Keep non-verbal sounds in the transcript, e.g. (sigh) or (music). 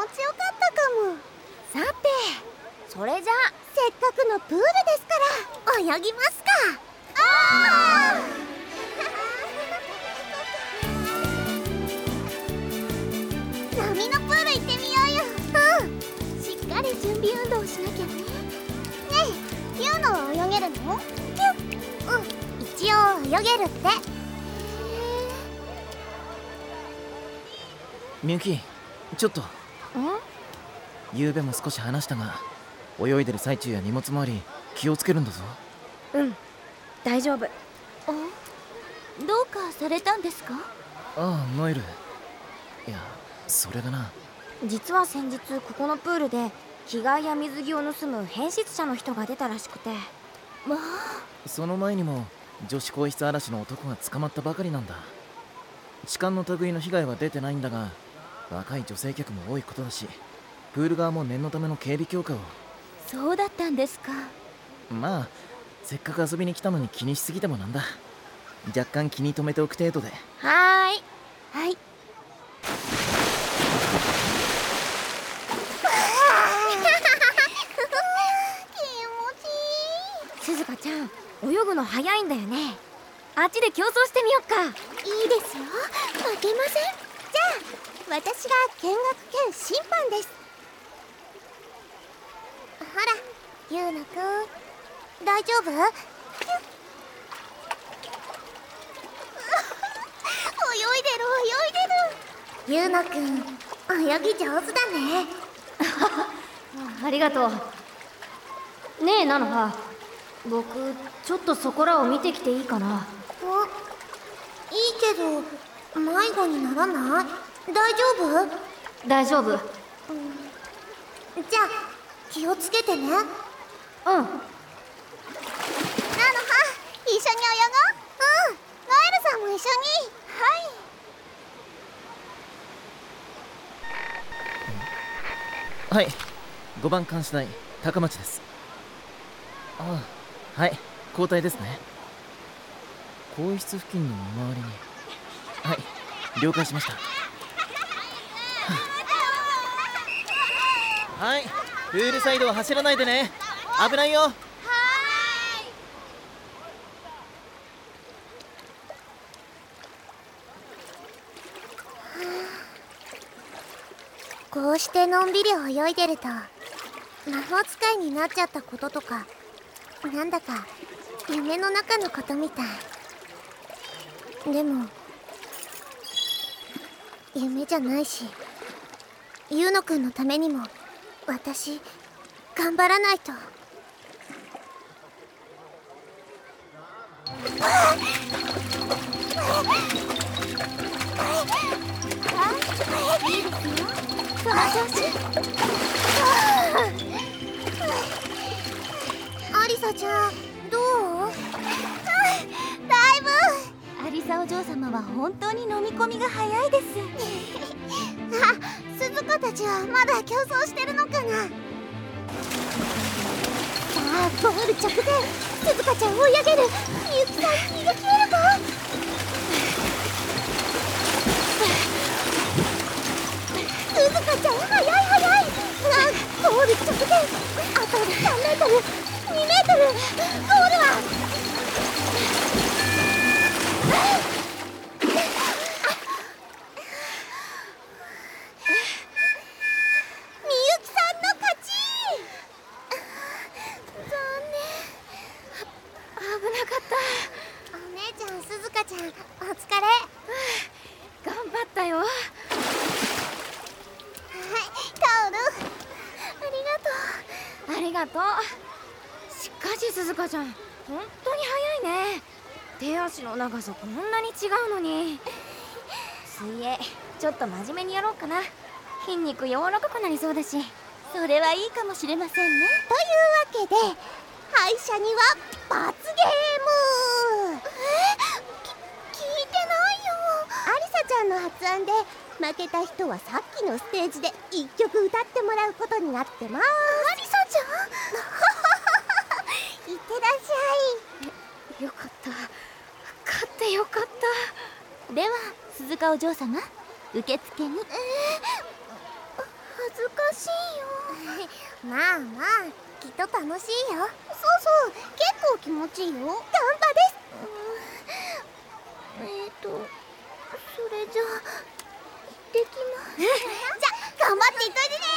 持ちよかったかも。さてそれじゃあせっかくのプールですから泳ぎますか。ああ波のプール行ってみようよ。うん。しっかり準備運動しなきゃね。ねえユウのは泳げるの？キュッ。うん。一応泳げるって。みゆきちょっと。昨べも少し話したが泳いでる最中や荷物回り気をつけるんだぞうん大丈夫あどうかされたんですかああノエルいやそれがな実は。先日ここのプールで着替えや水着を盗む変質者の人が出たらしくてまあその前にも女子更衣室嵐の男が捕まったばかりなんだ痴漢の類の被害は。出てないんだが若い女性客も多いことだしプール側も念のための警備強化を。そうだったんですか。まあせっかく遊びに来たのに気にしすぎてもなんだ。若干気に留めておく程度で。はーい。はい。(laughs) 気すずかちゃん泳ぐの早いんだよね。あっちで競争してみよっか。いいいですよ。負けません私が見学兼審判です。ほらゆうなくん。大丈夫？泳いでる泳いでる。ゆうなくん泳ぎ上手だね。(laughs) ありがとう。ねえ菜の葉僕ちょっとそこらを見てきていいかな。おいいけど迷子にならない？大丈夫？大丈夫。じゃあ気をつけてね。なの？はうん一緒に泳ごう。うん。ノエルさんも一緒に。はい。5番監視台高町です。ああはい。交代ですね。更衣室付近の見回りに。はい。了解しましたはい。プールサイドは走らないでね。危ないよ。(sighs) こうしてのんびり泳いでると魔法使いになっちゃったこととかなんだか夢の中のことみたい。でも夢じゃないしゆうのくんのためにも私頑張らないと。アリサちゃんどう？だいぶアリサお嬢様は本当に飲み込みが早いです。あ鈴子たちはまだ競争してるのかな？さあゴール直前鈴子ちゃん追い上げる。みゆきさん逃げ切れるか鈴鹿ちゃん早い早い。あゴール直前。あと3メートル？2メートル？ゴールはみゆきさんの勝ち残危なかっ念お姉ちゃん鈴鹿ちゃんお疲れ。た頑張ったよ。はいタオル。ありがとう。ありがとう。しかし鈴鹿ちゃん。本当に早いね。手足の長さこんなに違うのに。水泳ちょっと真面目にやろうかな。筋肉柔らかくなりそうだし。それはいいかもしれませんね。というわけで敗者には罰ゲームえき聞いてないよアリサちゃんの発案で負けた人はさっきのステージで1曲歌ってもらうことになってますアリサちゃん (laughs) いってらっしゃい (laughs) (laughs) よかった。勝ってよかっゃいでは鈴鹿お嬢様。受付に恥ずかしいよ。まあまあきっと楽しいよ。そうそう。結構気持ちいいよ。ガンバじゃあ頑張っていっといてね。